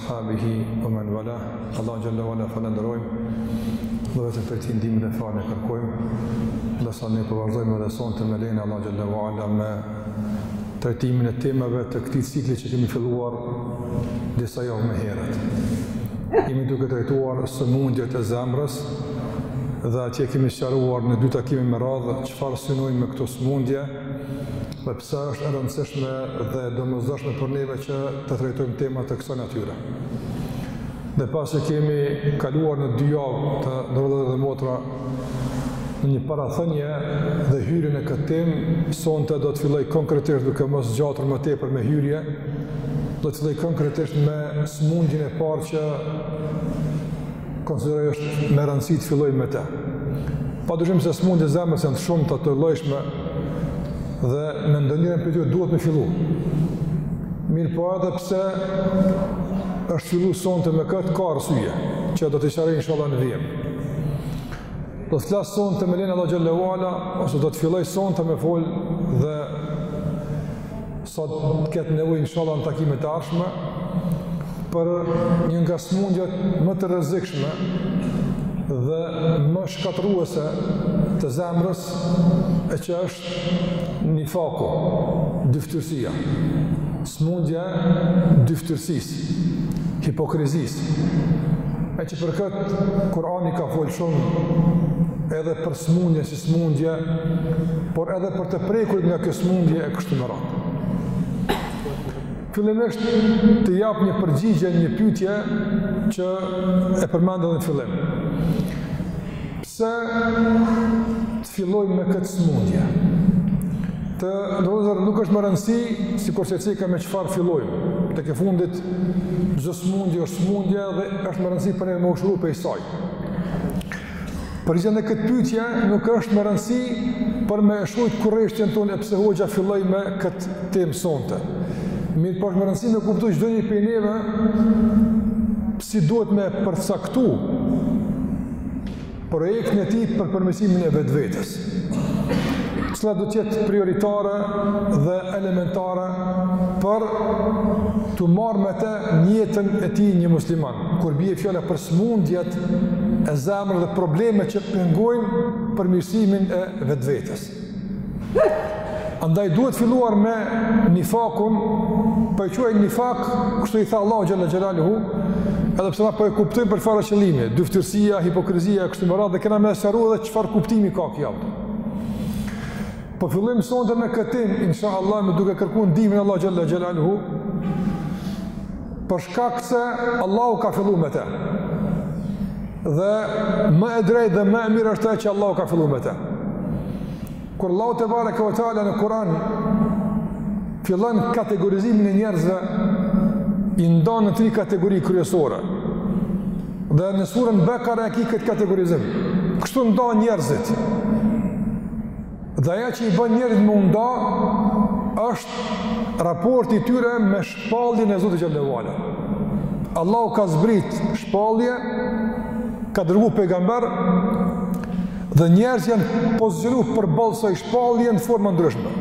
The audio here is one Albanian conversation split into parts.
Ashabihi wa man wala. Allahun xhel-le ue ala e falënderojmë dhe vetëm prej tij ndihmë e falje kërkojmë. Ndërsa ne po vazhdojmë edhe sonte me lejen e Allahut xhel-le ue ala me trajtimin e temave të këtij cikli që kemi filluar disa javë më herët. Jemi duke trajtuar sëmundjet e zemrës dhe që e kemi sqaruar në dy takime me radhë çfarë synojmë me këto sëmundje, dhe pse është e rëndësishme dhe e domosdoshme për neve që të trajtojmë tema të kësaj natyre. Dhe pasi kemi kaluar në dy javë të nderuar vëllezër dhe motra në një parathënie dhe hyrje në këtë temë, sonte do të filloj konkretisht duke mos zgjatur më tepër me hyrje, do të filloj konkretisht me smundjen e parë që konsideroj është me rëndësi të filloj me te. Pa dyshim se smundjet e zemrës janë të shumta, të llojshme dhe me ndonjërën prej tyre duhet me fillu. Mirëpo edhe pse është fillu sonte me këtë ka arsye, që do t'i sqaroj inshallah në vijem. Do të flas sonte me lejen e Allahut xhel-le ue ala, ose do të filloj sonte me folë dhe sa të ketë nevojë inshallah në takimet e ardhshme për një nga smundjet më të rrezikshme dhe më shkatërruese të zemrës e që është nifaku, dyftyrsia, smundja e dyftyrsisë, hipokrizisë, e që për këtë Kurani ka folë shumë edhe për smundjen si smundje, por edhe për të prekurit nga kjo smundje e kështu me radhë. Fillimisht të jap një përgjigje një pyetjeje që e përmenda në fillim. Pse të fillojmë me këtë smundje? Të nderuar vëllezër nuk është me rëndësi sikurse ceka me çfarë fillojmë. Tek e fundit çdo smundje është smundje dhe është me rëndësi për ne me u shëru prej saj. Përgjigja në këtë pyetje nuk është me rëndësi për me shujt kureshtjen tonë e pse hoxha filloj me këtë temë sonte. Mirëpo është me rëndësi me kuptu çdonjë prej neve si duhet me përcaktu projektin e tij për përmirësimin e vetvetës. Cila do të jetë prioritare dhe elementare për t'u marrë me të në jetën e tij një musliman, kur bie fjala për smundjet e zemrës dhe problemet që pengojnë përmirësimin e vetvetës. Andaj duhet filluar me nifakun, pra po e quaj nifak, kështu i tha Allahu xhel-le xhelaluhu, edhe pse na pra po e kuptojmë për çfarë qëllimi, dyfytyrësia, hipokrizia, kështu me radhë, dhe kena me sqaru edhe çfarë kuptimi ka kjo. Po fillojmë sonte me këtë temë, insha Allah, me duke kërku ndihmën e Allahut xhel-le xhelaluhu, për shkak se Allahu ka fillu me te. Dhe më e drejtë dhe më e mirë është te që Allahu ka fillu me te. Kur Allahu tebareke ve teala në Kur'an fillon kategorizimin e njerëzve i ndan në tri kategori kryesore. Dhe në surën Bekara e ki këtë kategorizim. Kështu ndan njerëzit. Dhe aja që i bën njerëzit me u nda është raporti i tyre me shë. Shpalljen e Zotit xhel-le ve ala. Allahu ka zbrit shpallje, ka dërgu pejgamber dhe njerëzit janë pozicionu përballë asaj shpallje në forma të ndryshme.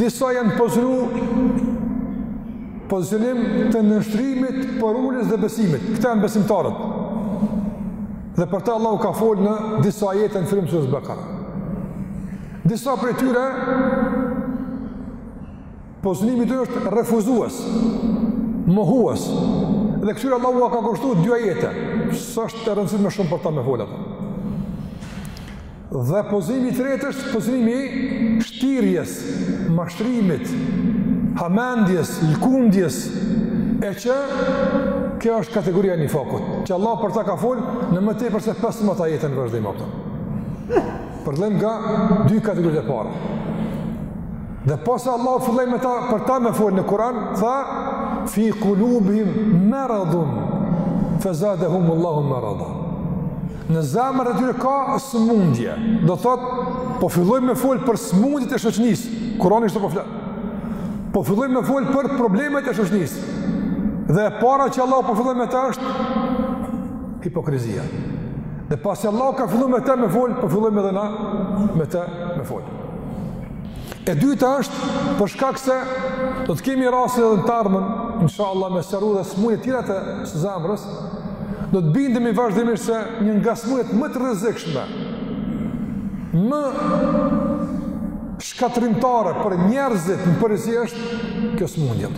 Disa janë pozicionu pozicionim të nënshtrimit, përuljes dhe besimit. Këta janë besimtarët. Dhe për ta Allahu ka folë në disa ajete në fillim të sures Bekare. Disa prej tyre Pozicionimi i tyre është refuzues, mohues, dhe këtyre Allahu u ka kushtu dy ajete, s'është e rëndësishme shumë për ta me fol aty. Dhe pozicionimi i tretë është pozicionimi i shtirjes, mashtrimit, hamendjes, lkundjes, e që kjo është kategoria e nifakut, që Allahu për ta ka fol në më tepër se 15 ajete në vazhdim, apo pra, për dallim nga dy kategoritë e para. Dhe pasi Allahu filloi me ta, për ta me folë në Kur'an, tha, fi kulubihim meradun, fe zadehumu Allahu merada. Në zemrat e tyre ka sëmundje, do thotë, po fillon me folë për sëmundjet e shoqnisë, Kur'ani është po flet, po fillon me folë për problemet e shoqnisë, dhe e para që Allahu po fillon me te është hipokrizia. Dhe pasi Allahu ka fillu me te me folë, po fillojmë edhe na me te me folë. E dyta është për shkak se do të kemi rastin edhe në të ardhmen, inshallah me sqaru edhe sëmundje të tjera të zemrës, do të bindemi vazhdimisht se një nga sëmundjet më të rrezikshme, më shkatërrimtare për njerëzit në përgjithësi është kjo sëmundje.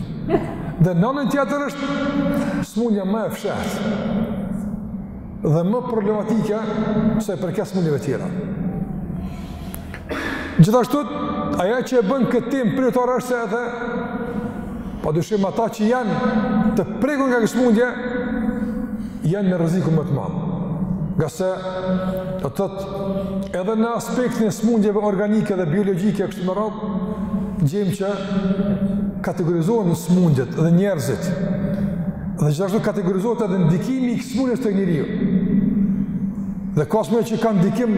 Dhe në anën tjetër është sëmundja më e fshehtë. dhe më problematike sa i përket smundjeve tjera. Gjithashtu, ajo që e bën këtë temë prioritare është se edhe, pa dyshim ata që janë të prekur nga kjo smundje, janë në rrezikun më të madh. Ngase, do të thotë, edhe në aspektin e smundjeve organike dhe biologjike e kështu me radhë, gjejmë që kategorizohen smundjet dhe njerëzit Dhe gjithashtu kategorizohet edhe ndikimi i smundjes te njeriu. Dhe ka smundje që kanë ndikim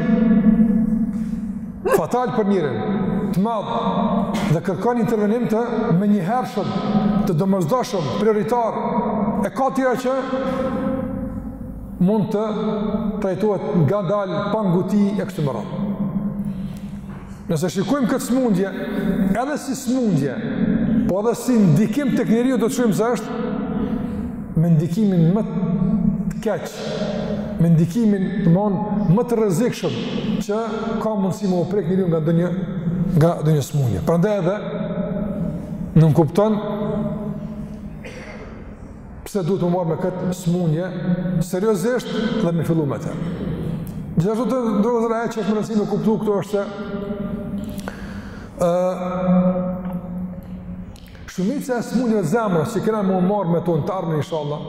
fatal për njerin, të madh, dhe kërkon intervenim të menjëhershëm, të domosdoshëm, prioritar, e ka tjera që mund të trajtohet ngadalë, pa nguti, e kështu me radhë. Nëse shikojmë këtë smundje, edhe si smundje, po edhe si ndikim tek njeriu, do të shohim se është me ndikimin më të keq, me ndikimin të mon më të rrezikshëm, që ka mundësi me u prek njeriu nga ndonjë smundje. Prandaj edhe, nënkupton, Pse duhet me u marrë me këtë smunje, seriozisht dhe me fillu me të. Gjithashtu të nderuar, ajo që është me rëndësi me kuptu këtu është se shumica e smunjeve të zemrës që kena me u marrë me to në të ardhmen inshallah,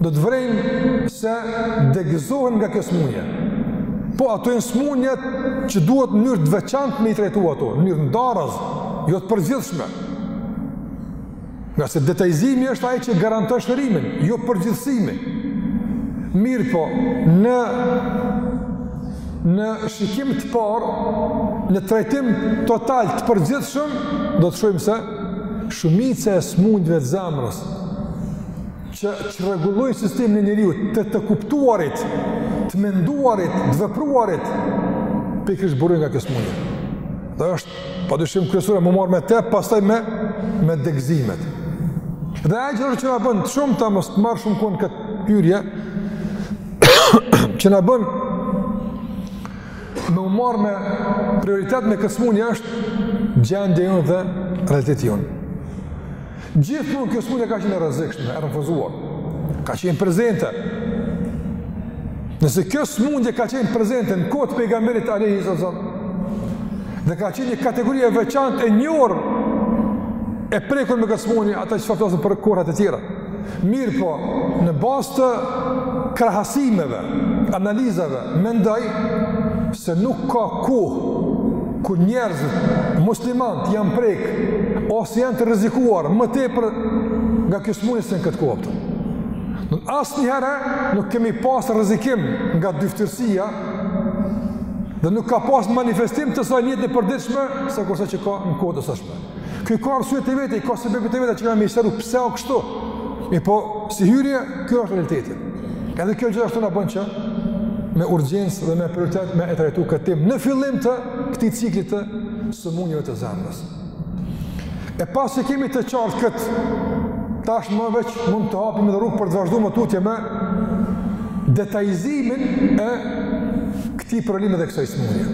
do të vrejmë se degëzohen nga kjo smunje. Po ato janë smunje që duhet në mënyrë të veçantë me i trajtu ato, në mënyrë ndaras, jo të përgjithshme. Ngase detajzimi është ai që garanton shërimin, jo përgjithësimi. Mirëpo, në në shikim të parë, në trajtim total të përgjithshëm, do të shohim se shumica e smundjeve të zemrës që çrregullojnë sistemin e njeriut, të të kuptuarit, të menduarit, të vepruarit, pikërisht burojnë nga kjo smundje. Dhe është Pa dyshim kryesorja me u marrë me te, pastaj me, me degzimet. Dhe e gjërë që na bën shumë, të mos të marrë shumë kohë në këtë hyrje, që na bën me u marrë me prioritet me këtë smundje është gjendja jonë dhe realiteti jonë. Gjithmonë kjo smunje ka qenë e rrezikshme, e refuzuar. Ka qenë prezente. Nëse kjo smunje ka qenë prezente në kohë të pejgamberit alejhi selam, dhe ka qenë një kategori e veçantë e njohur e prekur me këtë smunje atëherë ç'të flasim për kohrat e tjera. Mirëpo, në bazë të krahasimeve, analizave, mendoj se nuk ka kohë kur njerëzit muslimanët janë prek, ose janë të rrezikuar më tepër nga kjo smunje se në këtë kohë. Në asnjëherë nuk kemi pas rrezikim nga dyftyrësia dhe nuk ka pas manifestim të saj n'jetën e përditshme sikurse që ka në kohë të tashme. Kjo i ka arsyet e veta, i ka sebebet e veta që kemi me i studiu pse o kështu. Mirëpo si hyrje, kjo është realiteti. Edhe kjo gjithashtu na bën që me urgjencë dhe me prioritet me e trajtu këtë temë në fillim të këtij ciklit të sëmundjeve të zemrës. E pasi kemi të qartë këtë, tashmë veç mund të hapim edhe rrugë për të vazhduar më tutje me detajizimin e këtij problemi dhe kësaj sëmundje.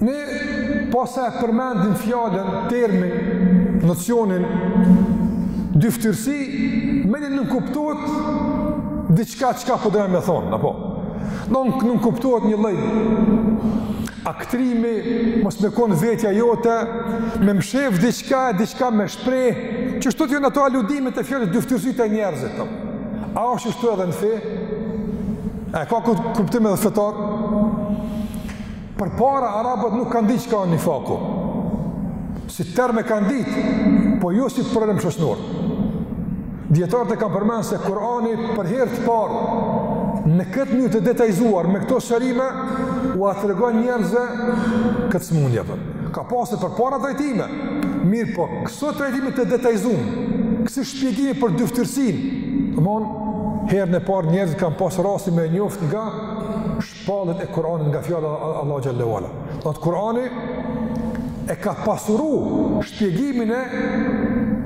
Ne posa e përmendim fjalën, termin, nocionin dyftyrësi, menjë na kuptohet diçka çka po dona me thonë, apo. Na na kuptohet një lloj aktrimi, mos me kon vetja jote, me mshef diçka, diçka me shpreh, qështu jon ato aludimet e fjalës dyftyrësi te njerëzit. A është kështu edhe në fe? E ka këtë kuptim edhe fetar? Përpara arabët nuk kanë ditë çka o nifaku. Si term e kanë ditë, po jo si problem shoqnor. Dijetarët e kanë përmenë se Kurani për herë të parë, në këtë mënyrë të detajzuar, me këto shërime, ua tregon njerëzve këtë smundje për. Po. Ka pasë përpara trajtime, mirëpo, këso trajtimi të detajzumë, kësi shpjegimi për dyftyrsin, herën e parë njerëzit kanë pas rastin me njoft nga shpallja e Kur'anit nga fjala e Allahu xhel-le ue ala. Domethënë Kur'ani e ka pasuru shpjegimin e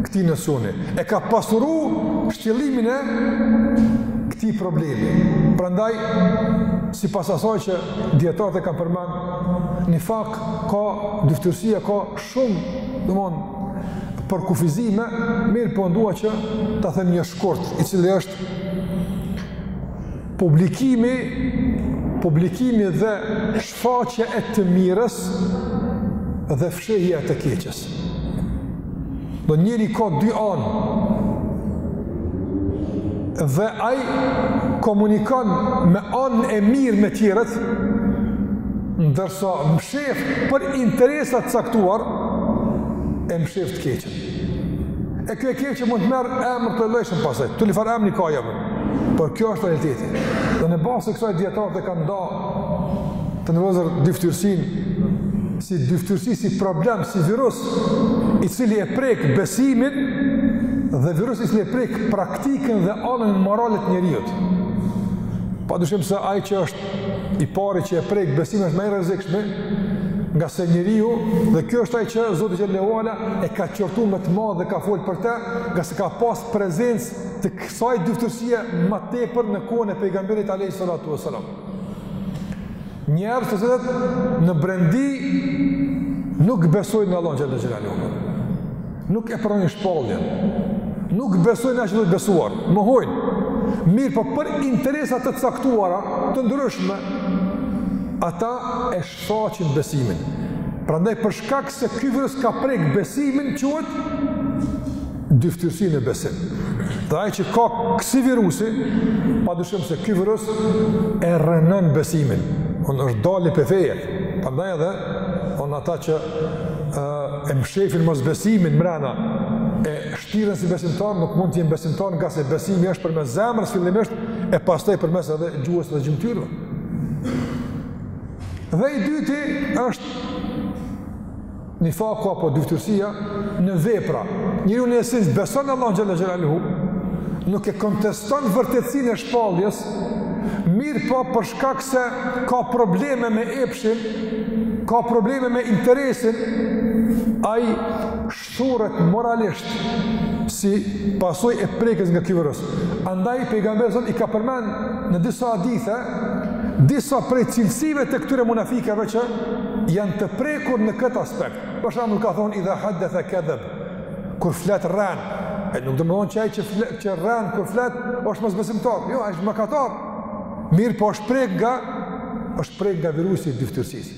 këtij nocioni. E ka pasuru shtjellimin e këtij problemi. Prandaj sipas asaj që dijetarët e kanë përmend, nifaku apo dyftyrësia ka shumë, domthonë përkufizime, mirëpo un dua që ta them një Shkurt, i cili është publikimi publikimi dhe shfaqja e të mirës dhe fshehja e të keqes. Do njëri ka dy anë dhe ai komunikon me anën e mirë me tjerët, ndërsa mshef për interesa të caktuar e mshef të keqen. E kjo e keqe mund të merë emra të llojllojshëm pasaj, çfarëdo emni ka me ja vu, por ky është realiteti. Dhe në bazë të kësaj dijetarët e kanë nda te njerëzit dyftyrësin, si dyftyrësi, si problem, si virus, i cili e prek besimin, dhe virus i cili e prek praktikën dhe anën morale të njeriut. Pa dyshim se ai që është i pari që e prek besimin është ma i rrezikshmi nga se njeriu dhe kjo është ai që Zoti xhele ue ala e ka qortu me të madhe dhe ka fol për të, nga se ka pas prezencë të kësaj dyftyrësie ma tepër në kohën e pejgamberit alejhi salatu ue selam. Njerëz të cilët në brendi nuk besojnë në Allahun xhele xhelaluhu. Nuk e pranojnë shpalljen. Nuk besojnë asgjë të besuar. Mohojnë. Mirëpo për interesa të caktuara, të ndryshme, ata e shfaqin besimin. Prandaj për shkak se ky virus ka prek besimin, quhet dyftyrësi në besim. Dhe ai që ka kësi virusi, pa dyshim se ky virus e rrënon besimin. Është dalje prej feje, Prandaj edhe on ata që ë e mshefin mosbesimin mbrena e shtiren si besimtarë nuk mund të jenë besimtarë ngase besimi është përmes zemrës fillimisht e pastaj përmes edhe gjuhës dhe gjymtyrëve. Dhe i dyti është Nifaku apo dyftyrësia në vepra. Njeriu në esencë beson në Allah xhele xhelaluhu, nuk e konteston vërtetësinë e shpalljes, mirëpo për shkak se ka probleme me epshin, ka probleme me interesin, ai shthuret moralisht si pasojë e prekjes nga ky virus. Andaj pejgamberi sa i ka përmend në disa hadithe disa prej cilësive të këtyre munafikëve që janë të prekur në këtë aspekt. Për shembull ka thonë idha haddethe kedheb. Kur flet rren, e nuk do me thënë që ai që flet që rren kur flet është mosbesimtar. Jo, është mëkatar. Mirëpo është prek nga është prek nga virusi i dyftyrësisë.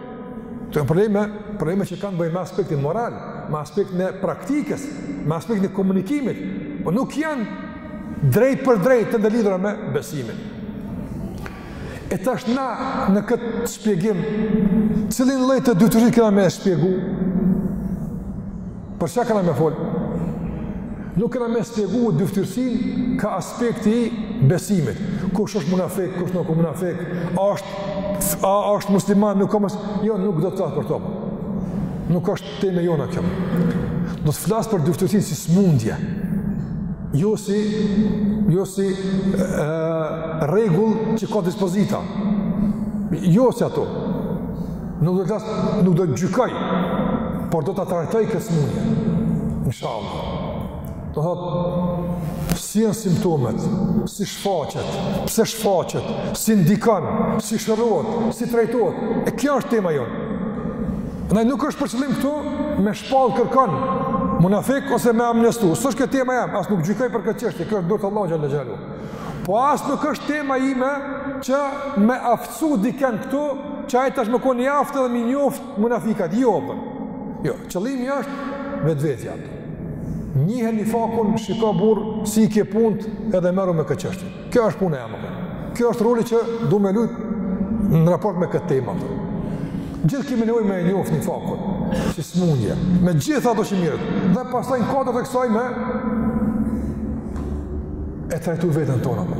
Këto janë probleme, probleme që kanë të bëjnë me aspektin moral, me aspektin e praktikës, me aspektin e komunikimit, po nuk janë drejtpërdrejt të ndërlidhura me besimin. E tash na në këtë spjegim, cilin lloj të dyftyrësisë kena me spjegu? Për çka kena me fol? Nuk kena me spjegu dyftyrsinë ka aspekti i besimit. Kush është munafik, kush nuk është munafik, a është a është musliman, nuk ka jo nuk do të flas për to. Nuk është tema jona kjo. Do të flas për dyftyrsinë si smundje. Jo si jo si rregull që ka dispozita. Jo si ato. Nuk do të flas, nuk do të gjykoj, por do ta trajtoj këtë smundje. Inshallah. Do thotë, si janë simptomet, si shfaqet, pse shfaqet, si ndikon, si shërohet, si trajtohet. E kjo është tema jonë. Ndaj nuk është për qëllim këtu me shpallë kërkan, munafik ose me amnistu. S'është kjo tema jem, as nuk gjykoj për këtë çështje, kjo është te Allahu xhele xhelaluhu. Po as nuk është tema ime që me. Su dikën këtu që ai tash me kon i aftë dhe me njoft munafikat. Jo, po. Jo, qëllimi është vetvetja. Njihe nifakun, shiko burrë, si i ke punt edhe merru me këtë çështje. Kjo është puna e jeme. Kjo është roli që du me lujt në raport me këtë temë. Gjithë kemi nevojë me njoft nifakun, si smundje, me gjithë ato që mirret, dhe pastaj në kuadër të kësaj me e trajtu vetën tonë. Për.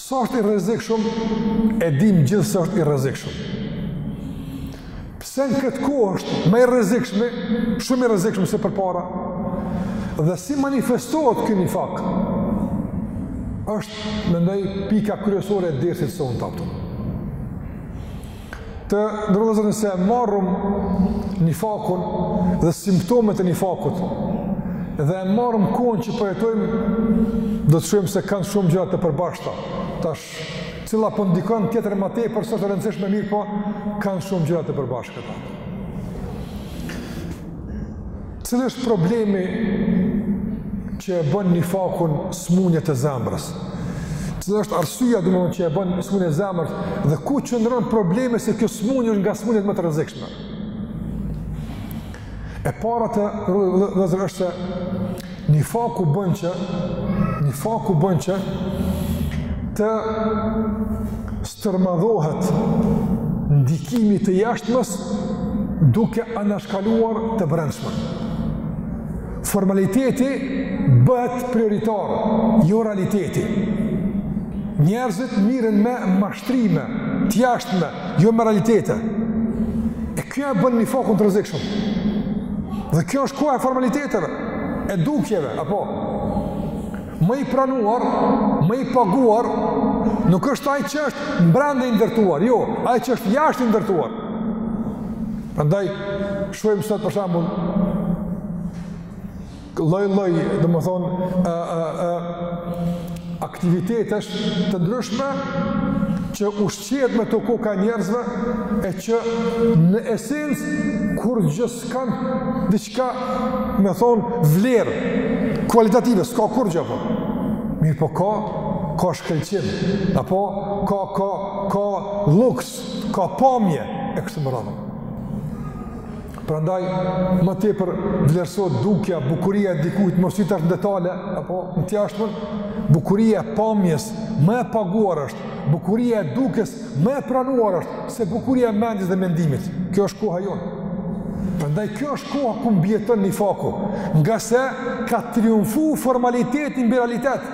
Sa është i rrezikshëm? E dimë gjithë se është i rrezikshëm. Pse në këtë kohë është më i rrezikshëm, shumë i rrezikshëm se përpara? Dhe si manifestohet ky nifak? Është mendoj pika kryesore e dersit sonë taftë. Të nderuar vëllezër nëse e marrëm nifakun dhe simptomet e nifakut dhe e marrëm kohën që përjetojmë po do të shohim se kanë shumë gjëra të përbashkta tash cila po ndikon tjetrën më tepër s'është e rëndësishme mirëpo kanë shumë gjëra të përbashkët Cili është problemi që e bën nifakun smunje të zemrës? Cila është arsyeja domethënë që e bën smunje të zemrës? Dhe ku qëndron problemi se kjo smunje është nga smunjet më të rrezikshme? E para të nderuar vëllezër është se nifaku bën që nifaku bën që të Stërmadhohet ndikimi i të jashtmes duke anashkaluar të brendshmen. Formaliteti bëhet prioritar, jo realiteti. Njerëzit mirren me mashtrime t'jashtme, jo me realitete. E kjo e bën nifakun të rrezikshëm. Dhe kjo është koha e formaliteteve, e dukjeve, apo? Më i pranuar, më i paguar, nuk është ai që është mbrenda i ndërtuar, jo, ai që është jashtë i ndërtuar. Prandaj shohim sot për shembull lloj lloj, domethënë, ë ë ë aktivitetesh të ndryshme që u Qehet me të koka e njerëzve e që në esencë kurgjo s'kanë diçka me thonë vlerë kualitative, s'ka kurgjo, apo. Mirëpo ka, ka shkëlqim, apo ka, ka, ka luks, ka pamje, e kështu me radhë. Prandaj më tepër vlerësohet dukja, bukuria e dikujt, mos hi tash në detale apo në të jashtmen, bukuria e pamjes më e paguar është, bukuria e dukjes më e pranuar është se bukuria e mendjes dhe mendimit. Kjo është koha jonë. Prandaj kjo është koha ku mbijeton nifaku, ngase ka triumfu formaliteti mbi realitet.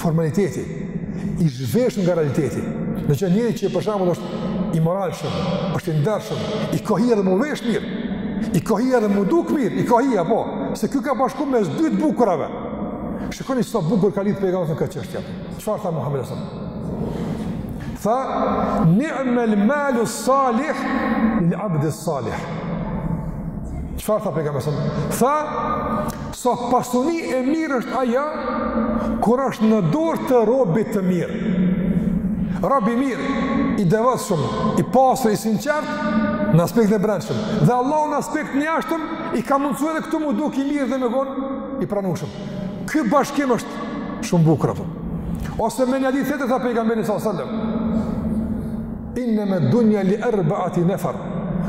formaliteti, i zhveshun nga realiteti. Në që njeri që për shembull është i moralshëm, është i ndershëm, i ka hije edhe mu vesh mirë, i ka hije edhe mu duk mirë, i ka hije, po, se ky ka bashku mes dy të bukurave. Shikoni sa bukur ka lidhë pejgamberi në këtë çështje. Çfarë tha Muhammed alejhi selam? Tha, ni'mel malu salih, lil abdi salih. Çfarë tha pejgamberi alejhi selam? Tha, Sa pasuni e mirë është ajo kur është në dorë të robit të mirë. Robi i mirë, i devotshëm, i pastër, i sinqert në aspektin e brendshëm. Dhe Allahu në aspektin e jashtëm i ka mundësuar edhe këtu mu duk i mirë dhe me kon i pranueshëm. Ky bashkim është shumë bukur apo. Ose me një hadith tjetër tha pejgamberi sallallahu alajhi wasallam. Innema dunja li erbaati nefar.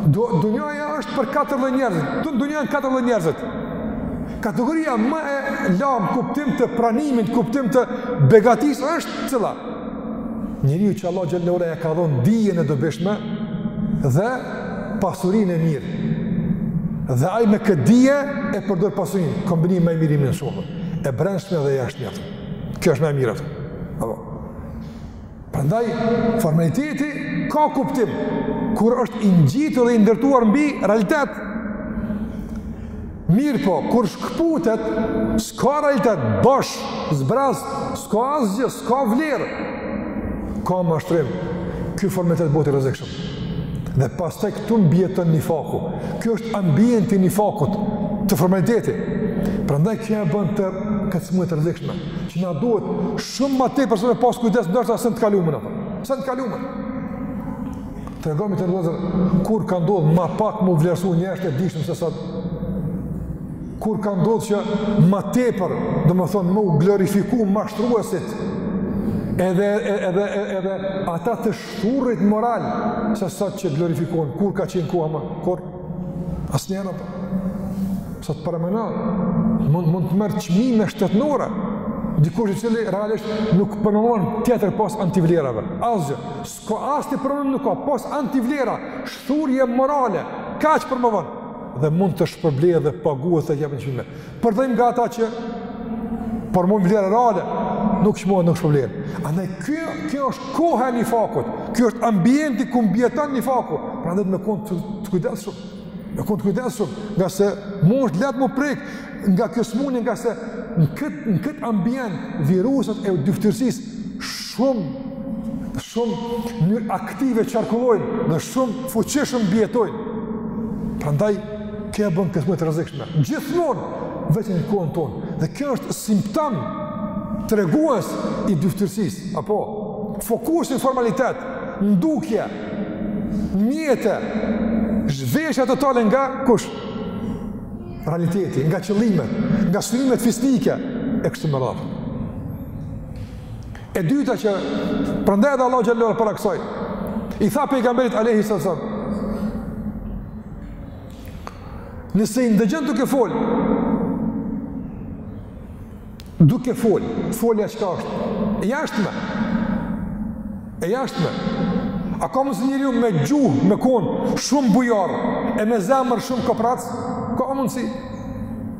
Dunjaja është për 4 njerëzit. Te dunja janë 4 lloj njerëzit. Kategoria më e lartë në kuptim të pranimit, kuptim të begatisë është cila. Njeriu që Allah xhel-le ve ala ja ka dhonë dijen e dobishme dhe pasurinë e mirë. Dhe ai me këtë dije e përdor pasurinë. Kombinimi ma i miri i mundshëm. E brendshme dhe jashtë njëjtë. Kjo është ma e mira. Prandaj formaliteti ka kuptim kur është i ngjitur dhe i ndërtuar mbi realitet. Mirëpo, kur shkëputet, s'ka realitet, bosh, zbraz, s'ka asgjë, s'ka vlerë, ka mashtrim, ky formalitet bëhet i rrezikshëm. Dhe pastaj këtu mbijeton nifaku, ky është ambienti i nifakut, te formaliteti. Prandaj kjo e bën këtë smunje të rrezikshme, që na duhet Shumë ma tepër se me pas kujdes ndoshta se në të kalumen, se në të kalumen. Tregomi të rëzër, kur ka ndodhë ma pak mu vlerësu njerëzit e dishëm se sot? Kur ka ndodhë që ma tepër, domethonë, mu glorifiku mashtruesit, edhe, edhe, edhe ata të shthurit moral, se sot që glorifikohen, kur ka qenë koha ma, kur? Asnjëherë, po. Sot, paramendo, mund, mund të marrë çmime shtetnore, dikush i cili realisht nuk promovon tjetër pos antivlerave. Asgjë, s'ka, asnjë promovim nuk ka, pos antivlera, shthurje morale, kaq promovon. Dhe mund të shpërblehet dhe paguhet, t'i jepen çmime. Për dallim nga ata që promovojnë vlera reale, nuk çmohen, nuk shpërblehen. Andaj, kjo, kjo është koha e nifakut, ky është ambienti ku mbijeton nifaku, prandaj me konë të, të kujdesshëm, me konë të kujdesshëm, ngase mu është lehtë mu prek nga kjo smunje, ngase në këtë, në këtë ambient, viruset e dyftyrsisë shumë, shumë në mënyrë aktive qarkullojnë, dhe shumë fuqishëm mbijetojnë. Prandaj, Kjo e bën këtë më të rrezikshme. Gjithmonë vetëm në kohën tonë. Dhe kjo është simptom tregues i dyftërsisë, apo fokusi në formalitet, ndukje, mjete, zhveshja totale nga kush? Realiteti, nga qëllimet, nga synimet fisnike, e kështu me radhë. E dyta që, prandaj edhe Allahu xhelle para kësaj, i tha pejgamberit alejhi selam, Nëse i ndëgjon duke fol, duke fol, folja që ka është, e jashtme, e jashtme, a ka mundësi njeriu me gjuhë, me kon, shumë bujar, e me zemër shumë koprrac, ka mundësi,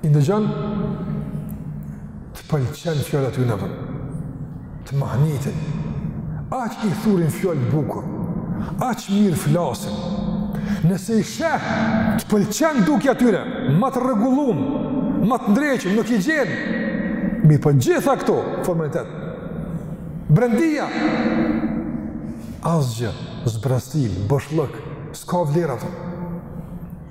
I ndëgjon të pëlqen fjala e tyne, ato, të mahnitin, aq i thurin fjalët bukur, aq mirë flasin, nëse i sheh të pëlqen dukja e tyne, ma të rregullum, ma të ndrequm, nuk i gjen, mirëpo gjitha këto, formalitet, brendia, asgjë, zbrazti, boshllëk, s'ka vlerë ato,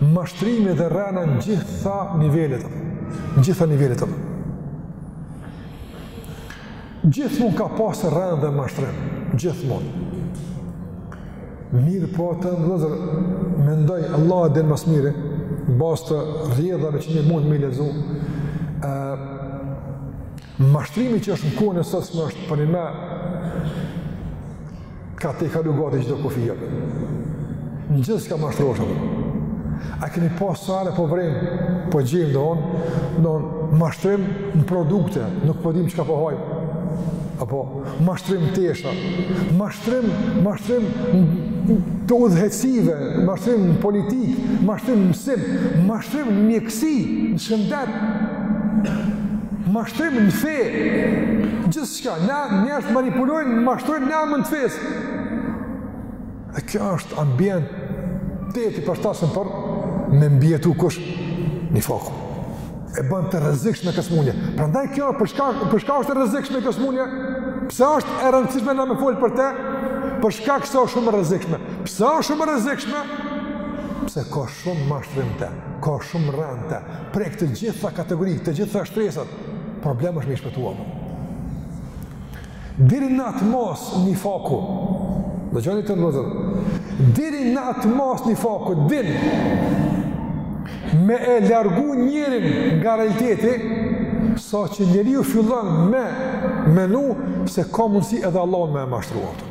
mashtrimi dhe rrena n'gjitha nivelet, n'gjitha nivelet. Gjithmonë ka pasë rrenë dhe mashtrim, gjithmonë. Mirëpo të nderuar, mendoj, Allahu e din më së miri, në bazë të rrjedhave që njeri mund me lexu, e, Mashtrimi që është në kohën e sotshme është për me ka tejkalu gati çdo kufi. Në gjithçka mashtrohemi. A keni pas sa herë po vrem, po gjejmë don, don mashtrim në produkte, nuk po dim çka po hajmë. Apo mashtrim n'tesha, mashtrim, mashtrim të udhëheqësve, mashtrim në politikë, mashtrim në mësim, mashtrim në mjekësi, në shëndet, mashtrim në fe, gjithçka, njerëzit manipulojnë, mashtrojnë në emën të fesë. Dhe kjo është ambient tejet i përshtatshëm për me mbijetu kush nifaku. E bën të rrezikshme këtë smundje. Prandaj kjo për çka, për çka është e rrezikshme kjo smundje? Pse është e rëndësishme na me fol për te? Për shkak se është shumë e rrezikshme? Pse është shumë e rrezikshme? Pse ka shumë mashtrim n'te, ka shumë rren n'te, prek të gjitha kategoritë, të gjitha shtresat, problem është me i shpëtu. Deri në atë masë nifaku, dëgjoni të nderuar, deri në atë masë nifaku, din, me e largu njerin nga realiteti, saqë njeriu fillon me menu se ka mundësi edhe Allahun me e mashtru atë.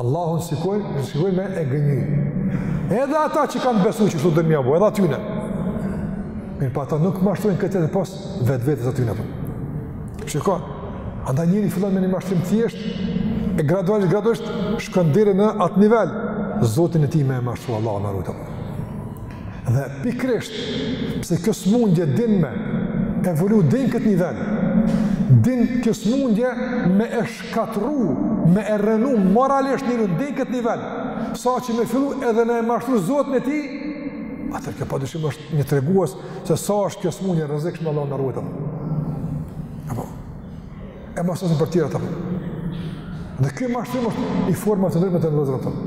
Allahun shikojnë, shikojnë me e gënjy. Edhe ata që kanë besu që kështu don me ja bo, edhe atyne. Mirëpo ata nuk mashtrojnë tjetër pos vetvetes atyne. Shiko, andaj njeriu fillon me një mashtrim thjesht, e gradualisht, gradualisht, shkon deri në atë nivel, Zotin e tij me e mashtru Allahu na ruajtë. Dhe pikërisht, pse kjo smundje din me evolu deri n'këtë nivel, din kjo smundje me e shkatrru, me e rrënu moralisht njerin deri n'këtë nivel, saqë me fillu edhe me e mashtru Zotin e tij, atëherë kjo padyshim është një tregues se sa është kjo smundje e rrezikshme Allahu na ruajtë. Apo, e mashtru për tjera të Dhe ky mashtrim është n'forma të ndryshme te njerëzit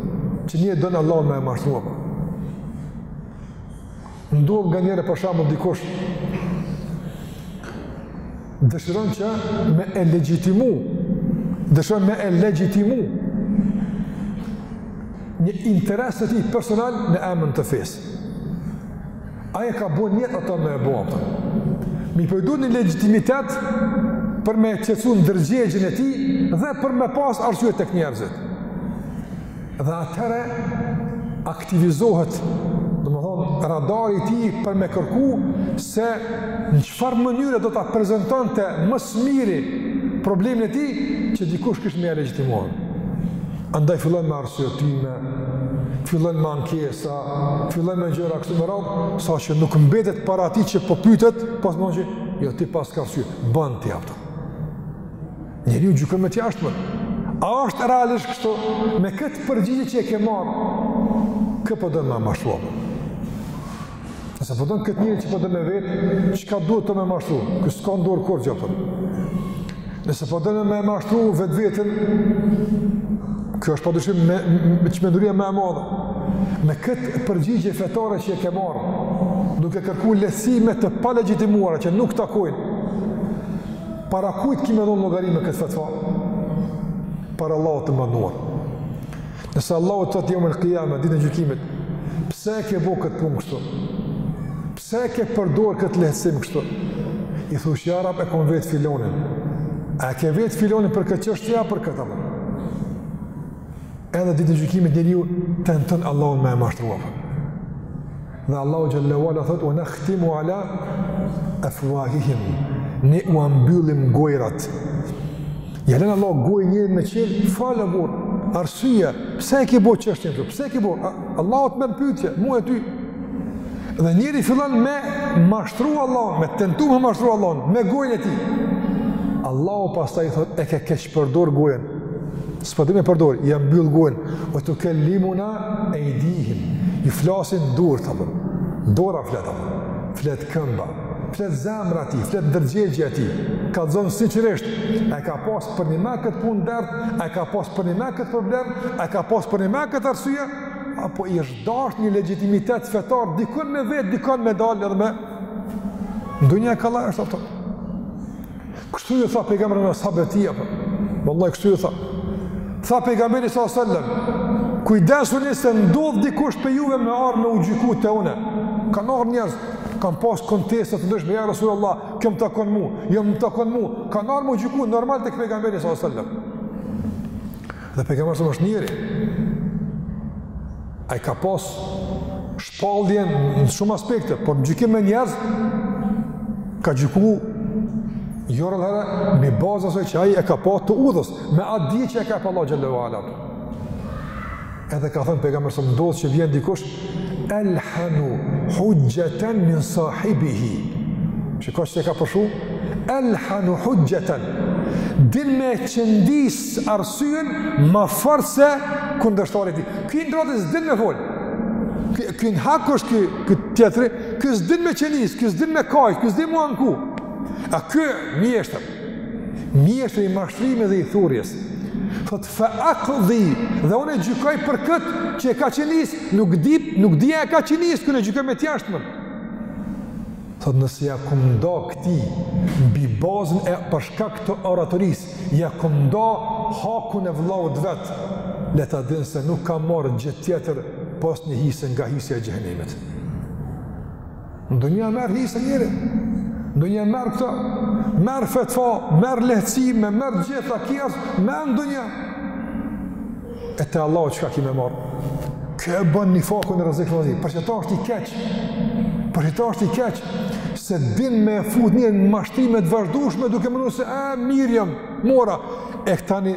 që njeri don Allahun me e mashtru apo. Ndodh nganjëherë për shembull dikush dëshiron që me e legjitimu, dëshiron me e legjitimu një interes të tij personal në emën të fesë. Ai e ka bo nijet ato me e bo ato. Mirëpo don një legjitimitet për me qetësu ndërgjegjen e tij dhe për me pas arsye tek njerëzit. Dhe atëherë aktivizohet, domethënë, radari i tij për me kërku se në çfarë mënyre do ta prezentonte më së miri problemin e tij që dikush kish me ja legjitimu. Andaj fillon me arsyetime, fillon me ankesa, fillon me gjëra kështu me radhë, saqë nuk mbetet para atij që po pytet, pos më që, jo, ti paske arsye, bëne ti atë. Njeriu gjykon me të jashtme. A është realisht kështu me këtë përgjigje që e ke marrë? Kë po don me mashtru? Nëse po don këtë njeri që po don me vet, çka duhet të me mashtru? Ky s'ka n'dorë kurgjë apo? Nëse po don me mashtru vetveten, kjo është padyshim me, me çmenduria ma e madhe. Me këtë përgjigje fetare që e ke marrë, duke kërku lehtësime të palegjitimuara që nuk takojnë, Para kujt ki me dhon llogari me këtë fetva? Para Allahut të madhëruar. Nëse Allahu të thotë jeumul kijame, ditën e gjykimit, pse ke bo këtë punë kështu? Pse ke përdor këtë lehtësim kështu? I thush, ja Rab e kom vet filanin. A e ke vet filanin për këtë çështje a për këtë apo? Edhe ditën e gjykimit njeriu tenton Allahun me e mashtru. Dhe Allahu xhel-le ue ala thot wa nakhtimu ala afwahihim. Ne ua mbyllim gojrat. Ja len Allahu gojën njerit me çel, fol burrë. Arsyeja, pse e ke bo çështjen kështu? Pse e ke bo? Allahu të merr pyetje, mua e ty. Dhe njeriu fillon me mashtru Allahun, me tentu me mashtru Allahun, me gojën e tij. Allahu pastaj i thot, e ke keqpërdor gojën. S'po di me përdor, ja mbyll gojën, ue tukel-limuna ejdihim, i flasin durt, apo dora flet, apo flet këmba, flet zemra e tij, flet ndërgjegjja e tij, ka nxon sinqerisht, e ka pasë përnime këtë punë dert, e ka pasë përnime këtë problem, e ka pasë përnime këtë arsye, apo i është dashtë një legjitimitet fetar, dikon me vetë, dikon me dalë edhe me, n'dunja e kollaj është ato. Kështu ju tha pejgamberi sahabëve të tij apo? Wallahi kështu ju tha. Tha pejgamberi sallallahu alajhi wasallam, kujdesuni se ndodh dikush pe juve me ardh me u gjyku te unë. Kan ardh njerëz kan pas kontesta të ndryshme ja Rasulullah, kjo më takon mua, jo më takon mua. Kan ardh me u gjyku normal tek pejgamberi sallallahu alajhi wasallam. Dhe pejgamberi sa është njeri. Ai ka pas shpalljen në shumë aspekte, por në gjykim me njerëz ka gjyku jo rrallëherë mbi bazë asaj që ai e ka pa të udhës, me atë dije që i ka jep Allah xhelle ue ala. Edhe ka thënë pejgamberi sa ndodh që vjen dikush, elhanu huxhxheten min sahibihi. Shiko si e ka përshkru? Elhanu huxhxheten. Din me qëndis arsyen më fort se kundërshtari i tij. Ky i ngrati s'din me fol. Ky ky në hak është ky ky tjetri, ky s'din me qëndis, ky s'din me kaj, ky s'din m'u anku. A ky mjeshtër. Mjeshtër i mashtrimit dhe i thurjes. Thot fa aqdi dhe unë gjykoj për kët që e ka qëndis, nuk di, nuk di a e ka qëndis, unë gjykoj me t'jashtmen. Thot nëse ja kom nda këtij mbi bazën e për shkak të oratorisë, ja kom nda hakun e vllaut vet le ta din se nuk ka marr gjë tjetër pos një hise nga hisja e xhehenemit n'dunja merr hise njeri n'dunja merr këto merr fetva merr lehtësime merr gjithçka merr n'dunja e te Allahu çka ki me marr. Kjo e bën nifakun rrezikshëm. Për qeta është i keq, për qeta është i keq, se din me fut njeri n'mashtrime të vazhdueshme duke menu se a mirë jam, mora. E ka tani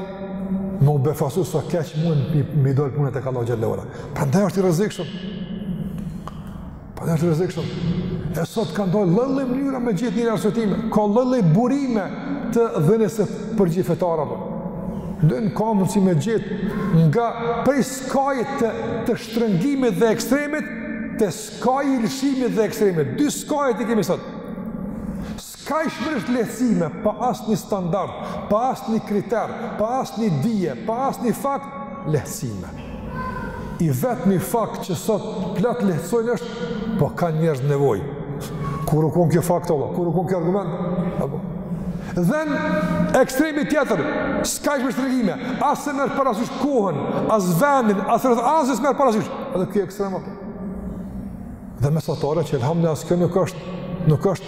me u befasu sa keq mund m'i dol punët te Allahu xhelle ue ala. Prandaj është i rrezikshëm. Prandaj është i rrezikshëm. E sot ka dol lloj-lloj mënyra me gjet njeri arsyetime. Ka lloj-lloj burime të dhënies së përgjigjeve fetare. Domethënë ka mundësi me gjet nga prej skajit të, të shtrëngimit dhe ekstremit, te skaji i lëshimit dhe ekstremit. Dy skajet i kemi sot. Skajshmërisht lehtësime, pa asnjë standard, pa asnjë kriter, pa asnjë dije, pa asnjë fakt, lehtësime. I vetmi fakt që sot plot lehtësojnë është, po kanë njerëz nevojë. Kur u konë kjo fakt, Allah? kur u konë kjo argument? Apo? Dhe në ekstremin tjetër, skajshmërisht shtrëngime, as s'e merr parasysh kohën, as vendin, as rrethanë, as s'e merr parasysh. Edhe kjo ekstrem. Dhe mesatare që, elhamdu, as kjo nuk është, nuk është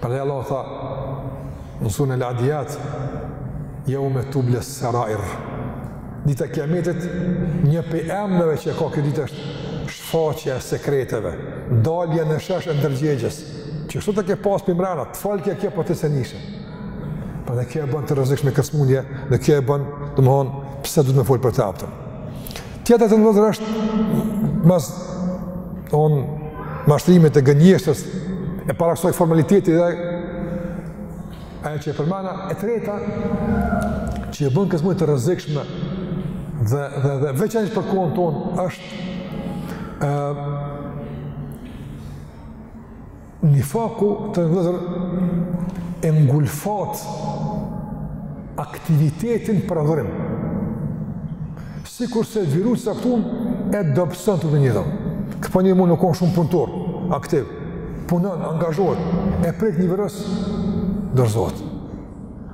Prandaj Allahu tha në sure al-Adiyat, "Jaume tubla sarair." Dita e Kiametit, një prej emrave që ka kjo ditë është shfaqja e sekreteve, dalja në shesh e ndërgjegjes. Që kështu ti e ke pas përmrena, të falke e kjo po ti s'e nishe. Prandaj kjo e bën të rrezikshme këtë smundje, dhe kjo e bën, domethonë, pse duhet me folë për të apet. Tjetra të nderuar vëllezër është mas on mashtrimit e gënjeshtrës e para kësaj formaliteti dhe ajo që e përmena e treta që e bën këtë smundje të rrezikshme dhe, dhe, dhe veçanisht për kohën tonë është e, Nifaku të nderuar vëllezër e ngulfat aktivitetin për adhurim. Sikurse virus e këtun e dobëson domethonë. Ke pa po njeri mund me konë shumë punëtor, aktiv, punon, angazhohet, e prek një virus, dorëzohet.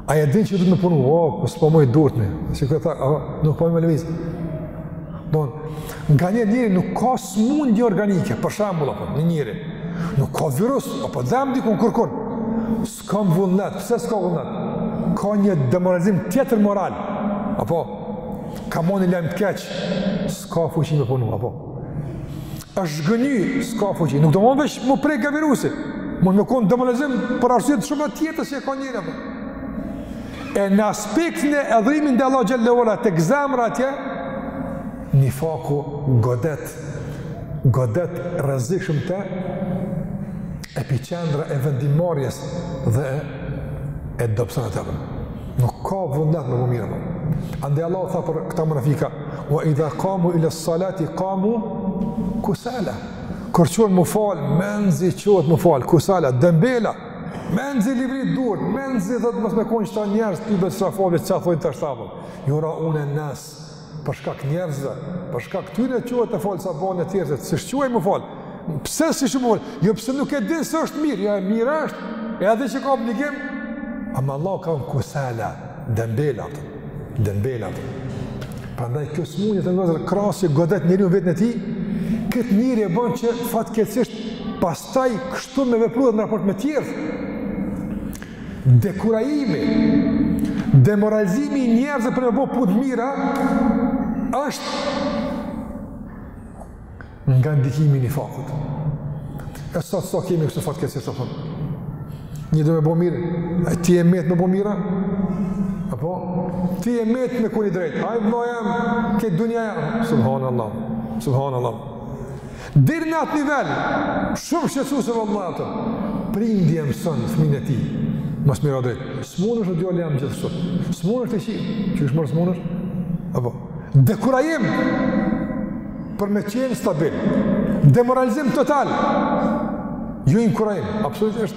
Ai e din që duhet me punu, o, oh, po s'po muj durt me, si këtë thak, oh, nuk po me lëviz. Bon, nganjëherë njeri nuk ka smundje organike, për shembull, apo, një njeri. Nuk ka virus, apo dhem dikun kurkun. S'kam vullnet, pse s'ka vullnet? Ka një demoralizim tjetër moral, apo, ka marrë ni lajm të keq, s'ka fuqi me punu, apo. është zhgënjy, s'ka fuqi. Nuk domethonë veç me prek virusi. Mund me konë demoralizim për arsye shumë të tjera që i ka njeri. Po. E në aspektin e adhurimit ndaj Allahut xhele ve ala tek zemra atje, nifaku godet, godet rrezikshëm te epiqendra e vendimmarrjes dhe e e dobëson atë apo. Nuk ka vullnet me bo mirë apo. Andaj Allahu tha për këta munafika, "Wa idha qamu ila salati qamu kusala." Kur çohen me u fal, menzi çohen me u fal, kusala, dembela. Menzi livrit durt, menzi do të mos me kon këta njerëz aty vetë sa fal, çka thonë tash apo. Jurauna nas, për shkak njerëzve, për shkak tyre çohet të fal sa bon e njerëzve, s'ish çu me u fal. Pse s'ish çu me u fal? Jo pse nuk e di se është mirë, jo e mirë është. E edhe që ka obligim, ama Allah kamu kusala, dembela. Dembela. Prandaj kjo smundje të nderuar vëllezër krahas që godet njeriu veten e tij, këtë njeri e bën që fatkeqësisht pastaj kështu me vepru edhe në raport me tjerë. Dekurajimi, demoralizimi i njerëzve për me bo punë mira, është nga ndikimi nifakut. E sot sot kemi kështu fatkeqësisht të thonë. Hajde me bo mirë, a ti ke met me bo mira? Apo? Ti ke met me kon i drejtë, hajë më noja, këtë dunja e, subhanallah, subhanallah. Deri në atë nivel, shumë shqetësuese vallahi ato. Prindi e mëson fminë e tij. Mos mo rri drejt. S'munesh o djali jem gjithë sot. S'munesh ti, qysh more s'munesh? Apo dekurajim për me qenë stabil. Demoralizim total. Jo inkurajim, absolutisht.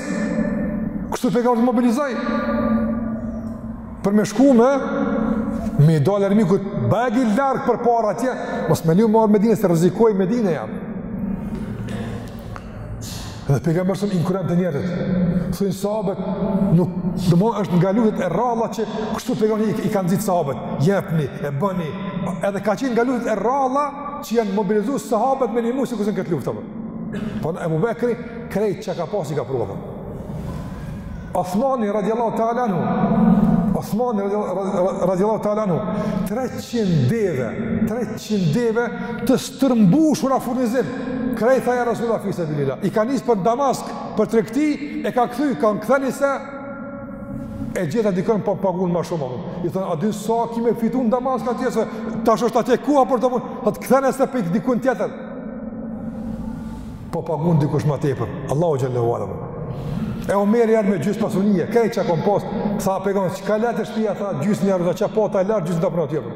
Kështu pejgamberi u mobilizoi për me shku me me i dalë armikut bajagi larg përpara atje mos me e marrë Medine se rrezikohej Medineja dhe pejgamberi alejhi selam inkurajonte njerëzit thonë sahabët nuk dhe ma është nga luftat e rralla që kështu pejgamberi i ka nxitë sahabët jepni, e bëni edhe ka qenë nga luftat e rralla që janë mobilizu sahabët me ndihmu në këtë luftë po Ebu Bekri Krejt çka ka pas i ka pru. Osmani radiallahu ta'ala anhu, Osmani radiallahu ta'ala anhu, 300 deve, 300 deve të stërmbushura furnizim. Krejt tha ja Rasulullah fi sebilillah. I ka nis për Damask, për tregti, e ka kthy, ka thënë kthejeni se e gjeta dikon po pagun ma shumë. Kanë thënë, a din sa kime fitu në Damask atje, se tash është atje koha për të punë, po tha kthejeni se për dikon tjetër. po pagun dikush ma tepër, Allahu Xhelle ue Ala. E Omeri ardh me gjysë pasunie, krejt çka ka pas, tha pejgamberi, çka le te shpia, tha gjysë njerë, dhe që po ta lartë, gjysë në dapëna tjepër.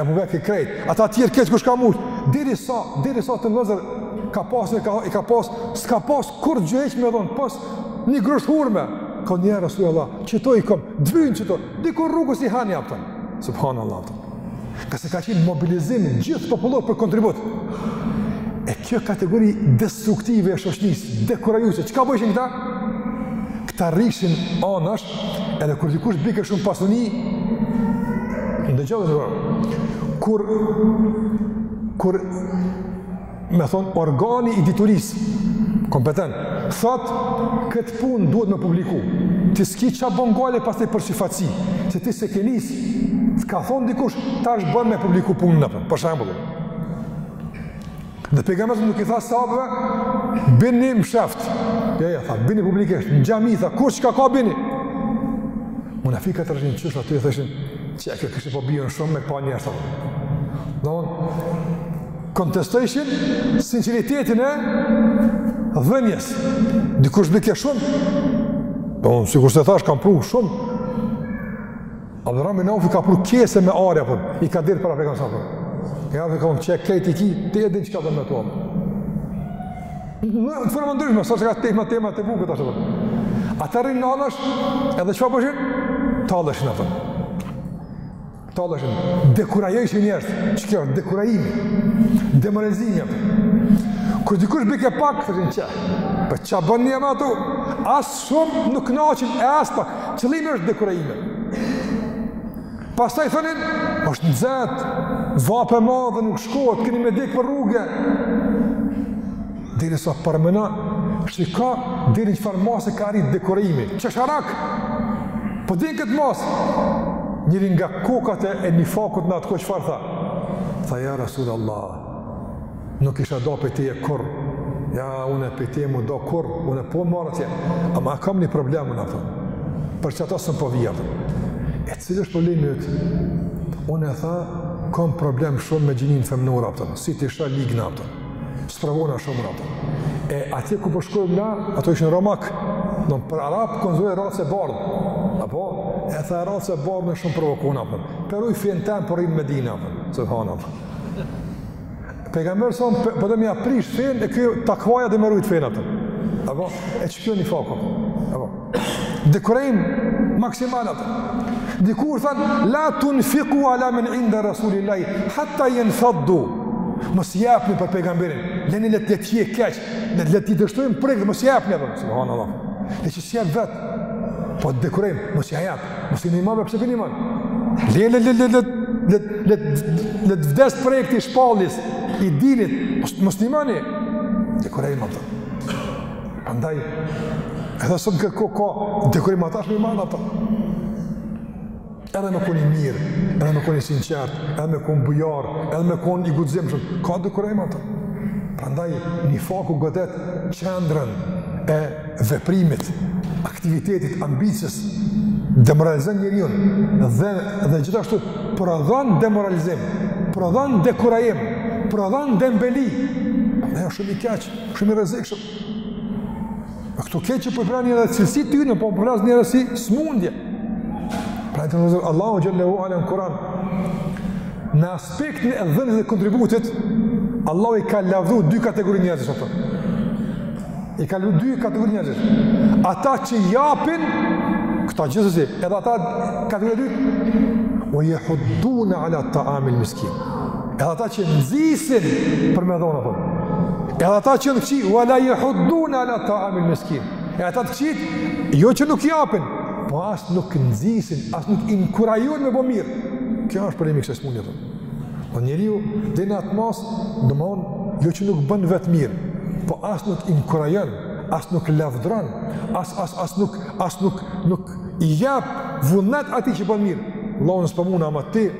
Ebu Bekri krejt, ata tjerë këtë kush ka mujtë, derisa, derisa të nëzër, ka pas një, ka, i ka pas, s'ka pas kurgjë hiç me dhonë, pas një grusht hurme, tha ja Rasulullah, qeto i kom, t'vyn qeto, dikur rrugës i hanja, pëtën, subhanallah, pëtën. Kaq se ka qenë mobilizim gjithëpopullor për kontribut. E kjo kategori destruktive e shoqnisë, dekurajuse, çka bojshin këta? Këta rrishin anash, edhe kur dikush bike shumë pasuni, në gjallë në rrë, kur, kur me thonë organi i diturisë, kompetent, thotë këtë punë duhet me publiku, ti s'ki ça bon gajle pastaj për syfaqësi, se ti s'e ke nis, ka thonë dikush, tash bon me publiku punën apo, për shembull. Dhe pejgamberi nuk i tha sahabëve, bini mshef, ja, ja, tha, bini publikisht, në xhami, tha, kush çka ka bini? Munafikat rrishin qeshtu aty e thoshin, qe këta po bijnë shumë me i pa njerëz, tha. Në kontestojshin sinceritetin e dhënies. Dikush bike shumë, po unë, sikurse thash, kam pru shumë. Abdurrahman bin Aufi ka pru kese me ari, për, po, i ka dirë për Afrikan sa për. E arja ka unë, që e krejt i ki, ti edhin që ka dhe me to. Në forma të ndryshme, sa që ka tema, tema të bukët, ashtë për. Ata rrinë anash, edhe çfarë bojshin? Talleshin, ashtë për. Talleshin, dekurajojshin njerëz, që kjo është dekurajimi, demoralizimi. Kur dikush bike pak, thonin qe, po ça bon një ato, as shumë nuk knaqen e as pak, qëllimi është dekurajimi. Pastaj thonin, është nxehtë, vapë e madhe, nuk shkohet, keni me dekë për rrugë, Derisa përmenda, shiko deri në çfarë mase ka arritë dekurajimi. Qesharak! Po deri në këtë masë! Njëri nga kokat e nifakut në atë kohë çfarë tha? Tha, ja Rasul Allah, nuk isha do për ti e kur. Ja, unë e për ti e mu do kur, unë e po marë atje. Ama kam një problem unë, a kupton. Për qato s'po vij, a kupton. E cili është problemi yt? Unë e tha, kam problem shumë me gjininë femnore, a kupton. si t'i shoh ligna, a kupton. Sprovohna shumë apo. E atje ku po shkojmë na, ata ishin romakë. Domethënë për arabë konsiderohej racë e bardhë. Apo e tha raca e bardhë më shumë provokon apo. Për me rujt fenë tem po rri në Medinë apo. Subhanallah. Pejgamberi sa po do me ia prish fenë e ky takvaja do me rujt fenë atë. Apo e ç'kjo nifak. Apo Dekurajim maksimal atë. Dikur thanë la tunfiqu ala men inda rasulillah hatta yanfaddu. Mos japni për pejgamberin. Leni le të jetë keq, le t'i dështon projekti mos japni atë. Subhanallah. Edhe që s'jep vet. Po dekurajon mos ia jep. Mos i nimoni pse keni mall. Le le të vdes projekti i shpalljes i dinit mos nimoni. Dekurajim atë. Andaj, edhe sot këtë kohë ka dekurajim atash me marrë ata. Edhe me kon i mirë, edhe me kon i sinqertë, edhe me kon bujar, edhe me kon i guximshëm, ka dekurajim ata. Prandaj, nifaku godet qendrën e veprimit, aktivitetit, ambicies, demoralizon njeriun, dhe, dhe gjithashtu prodhon demoralizim, prodhon dekurajim, prodhon dembeli, dhe është shumë i keq, Shumë i rrezikshëm. A këto keq që po fran edhe cilësi të tyne po po flas një herë si smundje. Pra të thotë Allahu xhel-le ve ala në Kur'an. Në aspektin e dhënies dhe kontributit, Allahu i ka lavdru dy kategori njerëzish ato. I ka lavdru dy kategori njerëzish. Ata që japin këta gjithsesi, edhe ata kategoria e dytë, o jehudduna ala ta'amil miskin. Edhe ata që nxisin për me dhon apo. Edhe ata që në të këqij, ue la jehuddu ala ta'amil miskin. E ata të këqijtë, jo që nuk japin, po as nuk nxisin, as nuk inkurajojnë me bo mirë. Kjo është problemi i kësaj smundje apo. Po njeriu deri në atë masë, domethonë, jo që nuk bën vetë mirë, po as nuk inkurajon, as nuk lavdëron, as as, as nuk, as nuk, nuk i jep vullnet atij që bën mirë. Vallah unë s'po mund ama ti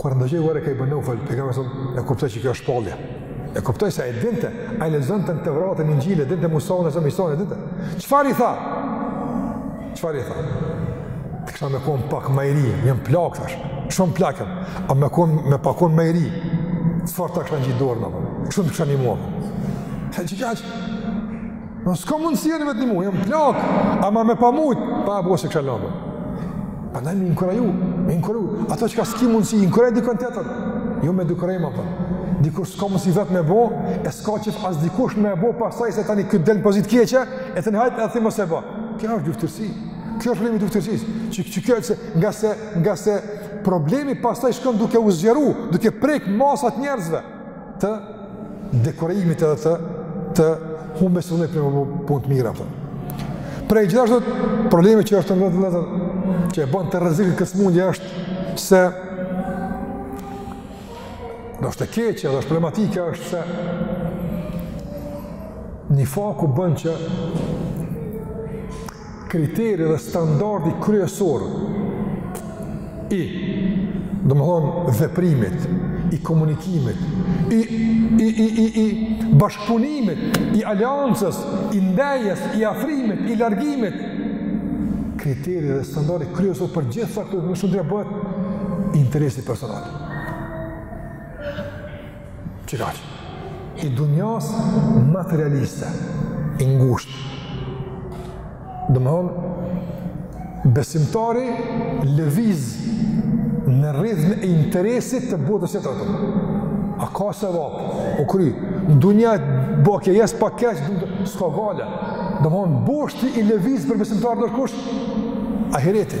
Kur ndëgjoi Uereka ibn Neufel, e kam thënë, e kuptoi se kjo është shpallje. E kuptoi se ai dinte, ai lexonte Tevratin e Inxhilin, dinte Musanë, Isanë e dinte. Çfarë i tha? Çfarë i tha? Të kisha me kon pak më i ri, jam plak tash. Shumë plak jam. Ah me kon, me pas kon më i ri. Fort ta kisha ngjit dorën apo? Shumë të kisha nimu. Sa çikaç? Unë s'kam mundësi unë vetë me ndihmu, jam plak, ama me pas mujtë, pa e bo s'e kisha lënë. Prandaj me inkuraju, me inkuraju, ato çka s'ki mundësi, inkurajo dikën tjetër, jo me dekuraju apo. Dikush s'ka mundësi vetë me bo, e s'ka qef as dikush me bo, për arsye se tani ky del n'pozitë t'keqe, e tani hajt edhe ti mos e bo. Kjo është dyftyrsi, kjo është problemi i dyftyrsisë, që, që kjo është nga se, nga se problemi pastaj shkon duke u zgjeru, duke prek masat e njerëzve, të dekurajimit edhe të të humbjes në punë të mira apo. Pra gjithashtu problemi që është në të lezër, që e bën të rrezikshme këtë smundje është se është e keqe dhe është problematike është se nifaku bën që kriteri dhe standardi kryesor i domethonë veprimit, i komunikimit, i, i, i, i, i bashkëpunimit, i aliancës, i ndejes, i afrimit, i largimit, kriteri dhe standardi kryesor për gjithë këto çështje bëhet interesi personal. Që ka që? I dunjas materialiste, i ngusht. Domethonë, besimtari lëviz në ritmin e interesit të botës tjetër. A ka sevap, u kry, në dunja e bëke, jes pak keq, s'ka gajle. Domethonë, boshti i lëvizjes për besimtarin kush, ahireti.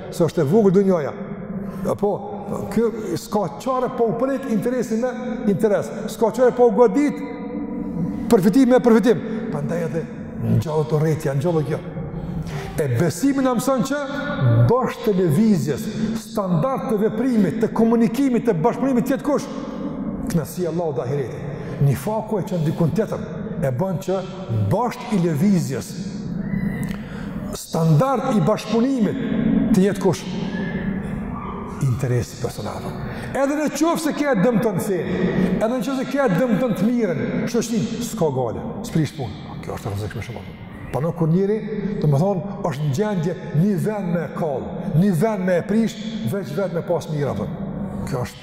se është e vogël dunjaja apo, kjo s'ka çare pa u prek interesi me interes. S'ka çare pa u godit përfitimi me përfitim. Prandaj edhe ngjallet urrejtja, ngjallet kjo. E besimi na mëson që bosht të lëvizjes, standard të veprimit, të komunikimit, të bashkëpunimit t'jetë kush, kënaqësia e Allahut dhe ahireti. Nifaku e çon dikun tjetër, e bën që bashkë i lëvizjes, standard i bashkëpunimit të jetë kush? Interesi personal. Edhe në qofë se kjo dëmton fenë, edhe në qofë se kjo dëmton të mirën, shoqninë, s'ka gajle, s'prish punë. Kjo është e rrezikshme shumë. Pra kur njeri, domethënë, është në gjendje një vend me e kall, një vend me e prish, veç vet me pas mirë, po. Kjo është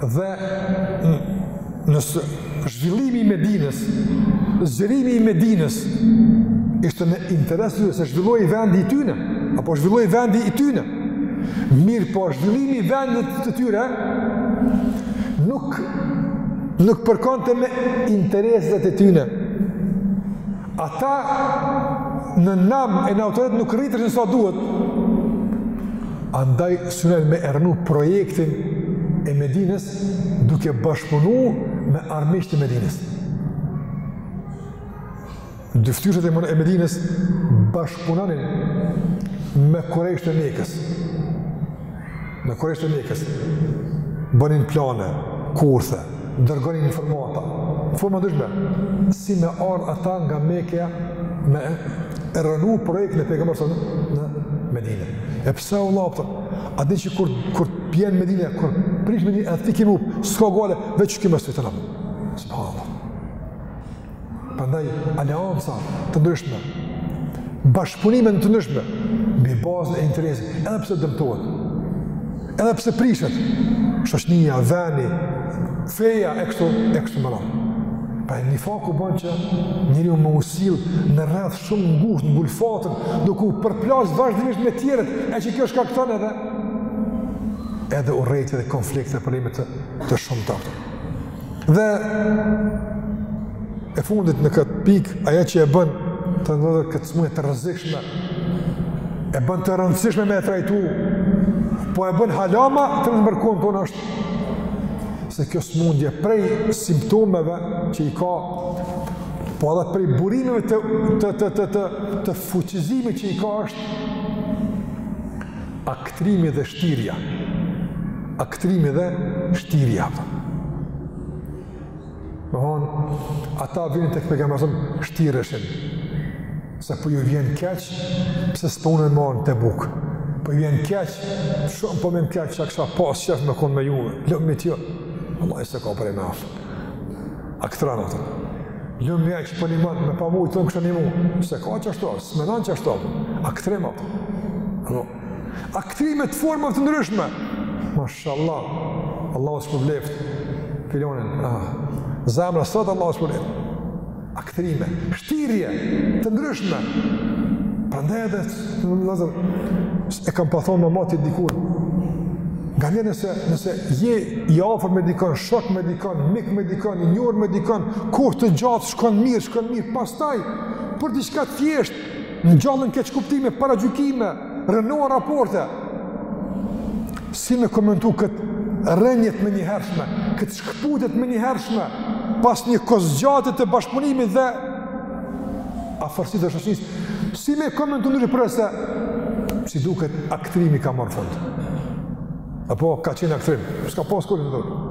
Dhe nësë zhvillimi i Medinës, zgjerimi i Medinës, ishte në interes të tyre se zhvillohej vendi i tyne, apo zhvillohej vendi i tyne. Mirëpo zhvillimi i vendit të tyre, nuk, nuk përkonte me intereset e tyne. Ata në nam e në autoritet nuk rriteshin sa duhet, andaj synonin me e rrënu projektin e Medinës duke bashkëpunu me armiqtë e Medinës. Dyftyrshët e Medinës bashkëpunonin me kurejshët e Mekës. Me kurejshët e Mekës, bënin plane, kurthe, dërgonin informata, në forma të ndryshme, si me ardhë ata nga Mekeja me e rrënu projektin e Pejgamberit a.s. në Medinë. E pse u lapta? A di që kur kur bjen Medina, kur prishet Medina, atë kimu, s'ka gajle, veç që kimë së të lamë. Subhanallah. Prandaj, aleanca të ndryshme, bashkëpunime të ndryshme, mbi bazën e interesit, edhe pse dëmtohet, edhe pse prishet, shoqnia, veni, feja, e kështu, e kështu me radhë. Pra një faku bën që njeriu me u sill në rreth shumë ngushtë, ngulfatës, duke u përplas vazhdimisht me tjerët, e që kjo shkakton edhe, edhe urrejtje edhe konflikte, probleme, të shumë të Dhe e fundit në këtë pikë, ajo që e bën të ndodhe këtë smundje të rrezikshme, e bën të rëndësishme me e trajtu, po e bën hala ma, të në mërkon të në është, se kjo smundje prej simptomeve që i ka, po edhe prej burimeve të, të, të, të, të, të fuqizimit që i ka është, aktrimi dhe shtirja. Aktrimi dhe shtirja. Domethon, ata vinin te Pejgamberi a.s., shtireshin. Se po ju vjen keq, pse s'po mun me marr në Tebuk. Po ju vjen keq, shumë po m'vjen keq, që e kisha pasë qef me konë me ju, lëmë me tjo. Vallahi se ka prej me aftë. Aktron ata. Lëmë me aqë për një matë, me pa mujë, të në kështu një mujë. Se ka që ashtu, s'e menon që ashtu. Aktrim. Ano, aktrime të formave të ndryshme. Mashallah. Allah është për bleftë. Filanin. Ah. Zemra, sot Allah është për bleftë. aktrime, shtirje të ndryshme. Prandaj edhe në vëllazër e kam pas thonë moti dikur. Nganjëherë nëse nëse je i afërt me dikon, shok me dikon, mik me dikon, i njohur me dikon, kohë të gjatë shkon mirë, shkon mirë, pastaj për diçka të thjeshtë ngjallen keqkuptime, paragjykime, Rrënohen raporte, si me komentu këtë rënie të menjëhershme, këtë shkëputje të menjëhershme, pas një kohe të gjatë të bashkëpunimit dhe afërsisë dhe shoqnisë, si me komentu ndryshe pos se, si duket aktrimi ka marrë fund. Apo, ka qenë aktrim, s'ka pas kurrë ndodhur.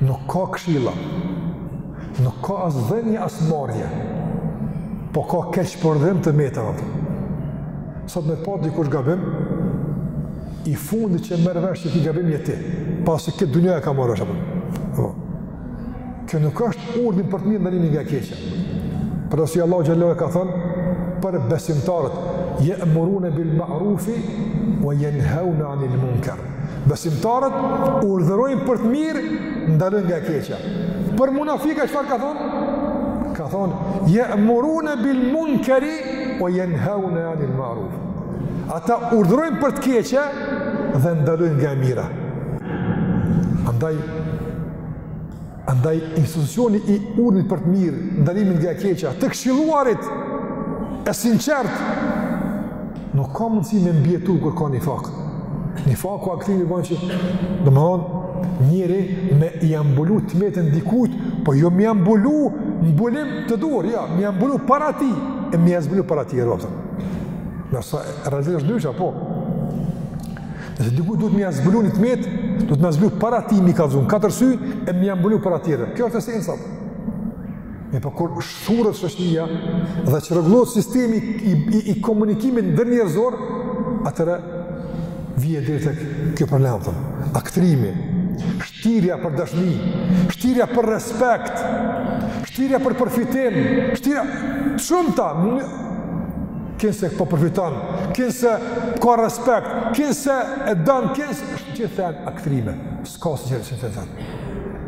nuk ka këshilla, nuk ka as dhënie, as marrje, po ka keqpërdorim të të metave. Sot me të pa dikush gabim, i fundit që merr vesh që ki gabim je ti, pasi që krejt dunjaja e ka marrë vesh atë. Kjo nuk është urdhërim për të mirë ndalim nga e keqja. Për arsye se Allahu xhel-le ve ala ka thënë, për besimtarët, je'murune bil ma'rufi, ve jenheune anil munker. Besimtarët urdhërojnë për të mirë, ndalojnë nga e keqja. Për munafikat çfarë ka thonë? Ka thonë, "Je'murune bil munkeri, ve jenheune anil maruf." Ata urdhërojnë për të keqe dhe ndalojnë nga e mira. Andaj Andaj institucioni i urdhrit për të mirë, ndalimit nga e keqja, të këshilluarit e sinqertë nuk ka mundësi me mbijetu kur ka nifak. Nifaku, aktrimi bën që do me thonë njëri me ja mbulu të metën dikujt, po jo me ja mbulu mbulim të duhur, jo, me ja mbulu para tij, e me ja zbulu para tjerëve. Ndërsa, realiteti është ndryshe, po, Nëse dikujt duhet me ja zbulu një të metë, duhet me ja zbulu para tij, me i kallzu në katër sy, e me ja mbulu para tjerëve. Kjo është esenca. Mirëpo kur shthuret shoqëria dhe çrregullohet sistemi i, i, i komunikimit ndërnjerëzor, atëherë vjen deri te kjo problem, thamë. Aktrimi, Shtirja për dashni, shtirja për respekt, shtirja për përfitim, shtirje të shumta, kinse po përfiton, kinse ka respekt, kinse e don, kinse, gjithë janë aktrime, s'ka sinqeritet.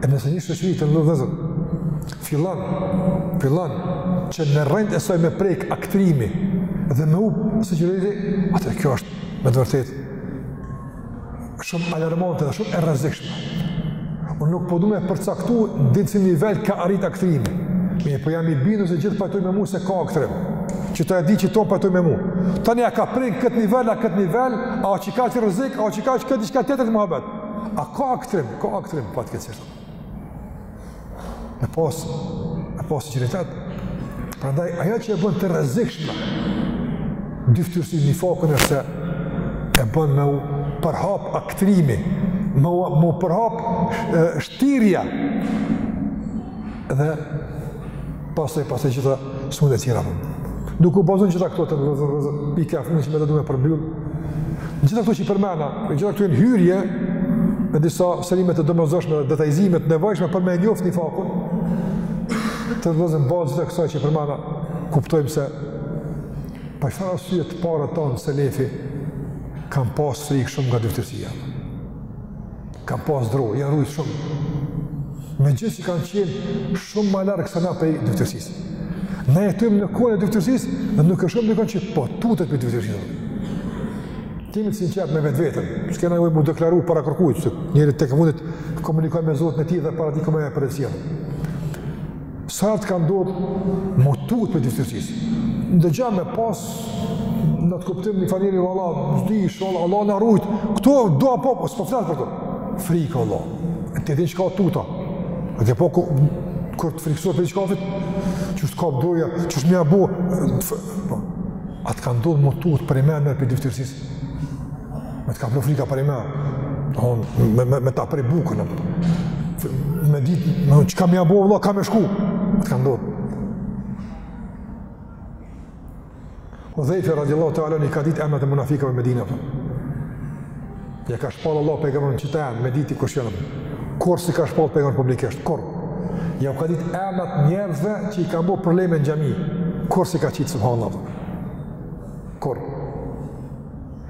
E nëse një shoqëri, të nderuar vëllezër, fillon, fillon, që në rrënjët e saj me prek aktrimi dhe me hup sinqeriteti, atëherë kjo është me të vërtetë shumë alarmante dhe shumë e rrezikshme. Unë nuk po du me e përcaktu deri te cili nivel ka arrit aktrimi. Mirëpo jam i bindur se gjithë pajtoheni me mua se ka aktrim. Qeta e di që tonë pajtoheni me mua. Tani a ka prek kët nivel, a kët nivel, a o qekaq rrezik, a o qekaq, diçka tjetër të muhabet. A ka aktrim, ka aktrim, fatkeqësisht. me pas, me pas sinqeritet. Prandaj, ajo që e bën të rrezikshme dyftyrësinë, nifakun, e se e bën me u përhap aktrimi, me u, me u përhap shtirja, dhe Pastaj pastaj gjitha smundjet e tjera. Duke u bazu n'gjitha këto vllezër, pika e fundit që me të du me përmbyllë. Gjitha këto që i përmena, gjitha këto janë hyrje, me disa sqarime të domosdoshme dhe detajizime të nevojshme për me njoftë nifakun, vllezër në bazë gjithë kësaj që i përmena, kuptojmë se për çfarë arsye të parët tonë selefi kanë pas frikë shumë nga dyftyrsia. Kanë pas dro, janë rujtë shumë. Megjithëqë kanë qenë shumë ma larg se na prej dyftyrsisë. Ne jetojmë në kohën e dyftyrsisë dhe nuk e shohim dikon që po tutet prej dyftyrsisë. T'jemi të sinqertë me vetveten, s'kena nevojë m'u deklaru para kërkujt, se njeri tek e fundit komunikon me Zotin e tij dhe para tij ka me marr përgjegjësi. Sa herë të ka ndodhë m'u tutë prej dyftyrësisë. Dëgjo, me pas, në atë kuptim një far njeri vallah, s'di, ishalla Allahu na rujtë, këto dua po, s'po flas për to. Frikë, vallah, e ti e din çka tuta, edhe po, kur të frikësohet prej diçkafit, që është ka bëdoja, që është me u bo, po, a të ka ndodhë m'u tutë prej, me, me, prej dyftyrësisë. Me të kaplu frika prej, me, me, me, me ta pre bukën, me ditë, çka kam me bo, vallah, kah me shku, a të ka ndodhë. Hudhejfe, radiallahu teala anhu, i ka ditë emnat e munafikëve me ditë, po. Ja ka shpallë Allahu pejgamberit që ta me ditë kush janë. Kurrë s'i ka shpallë pejgamberi publikisht, kurrë. Jau ka ditë emrat njerëzve që i kanë bërë probleme në xhami. Kurrë s'i ka qitë subhanallah. Kurrë.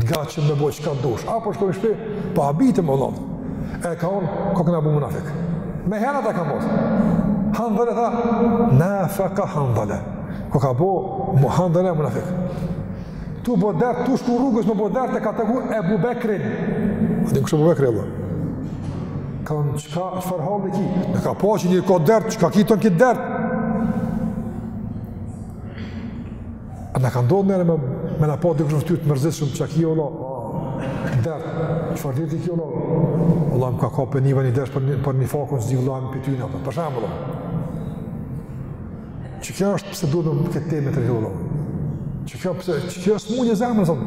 të gatshëm me bo çka dush. Apo shkoj në shtëpi, po habitem më dhon. E ka, un kokna bo munafik. Me hera ta ka mos. Handhale tha, nafeka Handhale. Koka bo, mu Handhale munafik. Tu bo dert, tu shku rrugës me bo dert e ka taku Ebu Bekrin. A din kush është Ebu Bekri, vallah? Ka, çka, çfarë halli ki? E ka pa që ka dert, çka ki të në ki dert? A na ka ndodhë naj herë me, me na pa dikush në fytyrë të mërzitshëm, çka ki vlla, dert, çfarë derti ki vlla, vallah më ka kap një, një dert për, për nifakun se vallah po tutna për, për shembull vallah. Qekjo është pse duhet me këtë temë të rrëtë Allah. Qekjo pse, qekjo është mu një zemë, zëmë.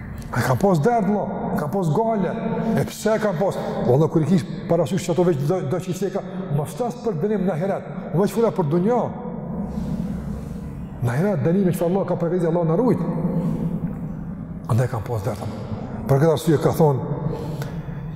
E kanë pas dert vallah, kanë pas gajle. E pse kanë pas? Vallah kur i kish parasysh qato veç do do që i ceka, mos t'flas për dënim n'ahiret. U veç fola për dunja. N'ahiret dënim që Allahu ka përgatitur Allahu na rujt. Andaj kanë pas dert. Për këtë arsye ka thon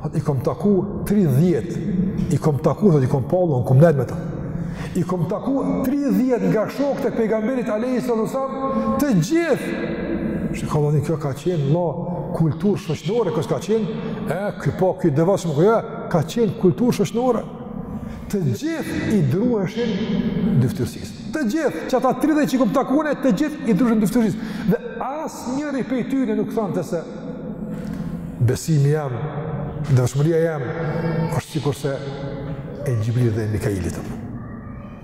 Thot, i kom taku 30, i kom taku, thot, i kom pa, llon, kom nejt me ta. I kom taku 30 nga shokët e pejgamberit alejhi salatu selam, të gjithë. Shë ka dhoni, kjo ka qenë la kulturë shoqnore, kjo s'ka qenë, e, kjo po, kjo devotshme, kjo, e, ka qenë kulturë shoqnore. Të gjithë i druheshin dyfytyrësisë. Të gjithë, që ata 30 që i kom taku, të gjithë i druheshin dyfytyrësisë. Dhe asnjëri prej tyne nuk thonte se besimi jem, dhe devotshmëria jem, është sikurse e Xhibrilit dhe Mikailit.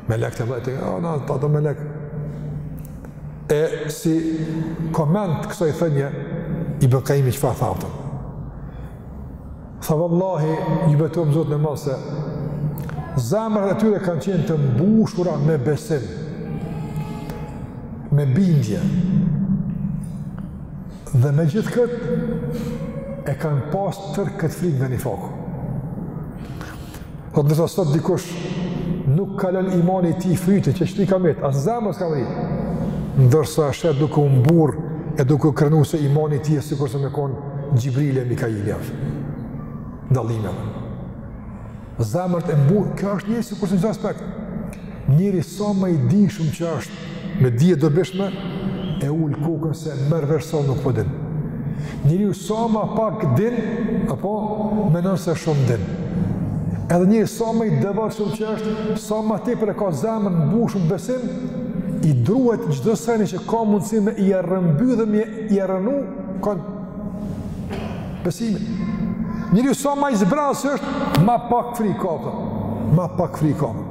Melektë e mëdhenj, o, na, ato melek. E si koment kësaj thënje, Ibn Kajimi çfarë tha, Tha vallahi, ju betohem Zotin e Madh se zemrat e tyre kanë qenë të mbushura me besim, me bindje. Dhe me gjithë këtë, e kanë pas tërë këtë frikë nga nifaku. Ndërsa sot dikush nuk ka lënë imani i tij fytin që s'i ka mrri, as zemrës s'i ka mrri. Ndërsa është duke u mburr e duke u krenu se imani i tij është sikurse me kon Xhibril e Mikail jav. Dallime. Zemrat e mburr, kjo është një sikur se një aspekt. njeri sa ma i dijshëm që është me dije të dobishme e ul kokën se merr vesh se nuk po din. Njeriu sa ma pak din, ai po menon se shumë din. Edhe njeri sa ma i devotshëm që është, sa ma tepër e ka zemrën mbushun besim, i druhet çdo seni që ka mundësi me i rrëmby dhe me i rrënu kon besimin. Njeriu sa ma i zbrazët që është, ma pak frikë ka. Ma pak frikë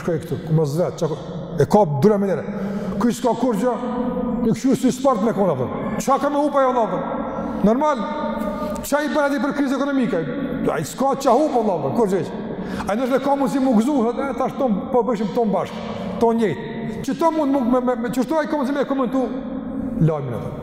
Shkoj këtu, ku ma s'vet, që e ka dure më njëherë. Ky s'ka kurgjë, një këshu si spart me kona, për. Çka ka me hup ai o, Allah, për. Normal, çka i bën atij për krizë ekonomike? Ai s'ka çka hup, Allah, për, kurgjë hiç. Ai ndoshta dhe ka mundsi me u gëzu, dhe e tash tonë, po bëhemi tonë bashkë, tonë njëjtë. Qito mund me, me, me, me, qështu ai ka mundsi me e komentu, lajmin e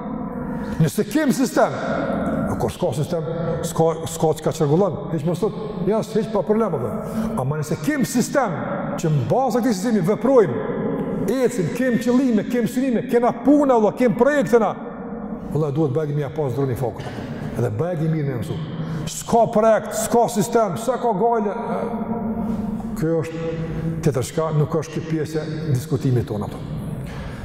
Nëse kem sistem, a kur s'ka sistem, s'ka, s'ka çka rregullon, hiç mos thot, ja, hiç pa problem, dhe. ama nëse kem sistem, që në bazë të këtij sistemi vëprojmë, ecim, kem qëllime, kem synime, kena puna, dhe kem projekte na, dhe duhet bajagi me ia pas dronë nifakut, dhe bajagi mirë me mësu, s'ka projekt, s'ka sistem, s'ka ka gajle, kjo është tjetër çka, nuk është këtë pjesë e diskutimit tonë,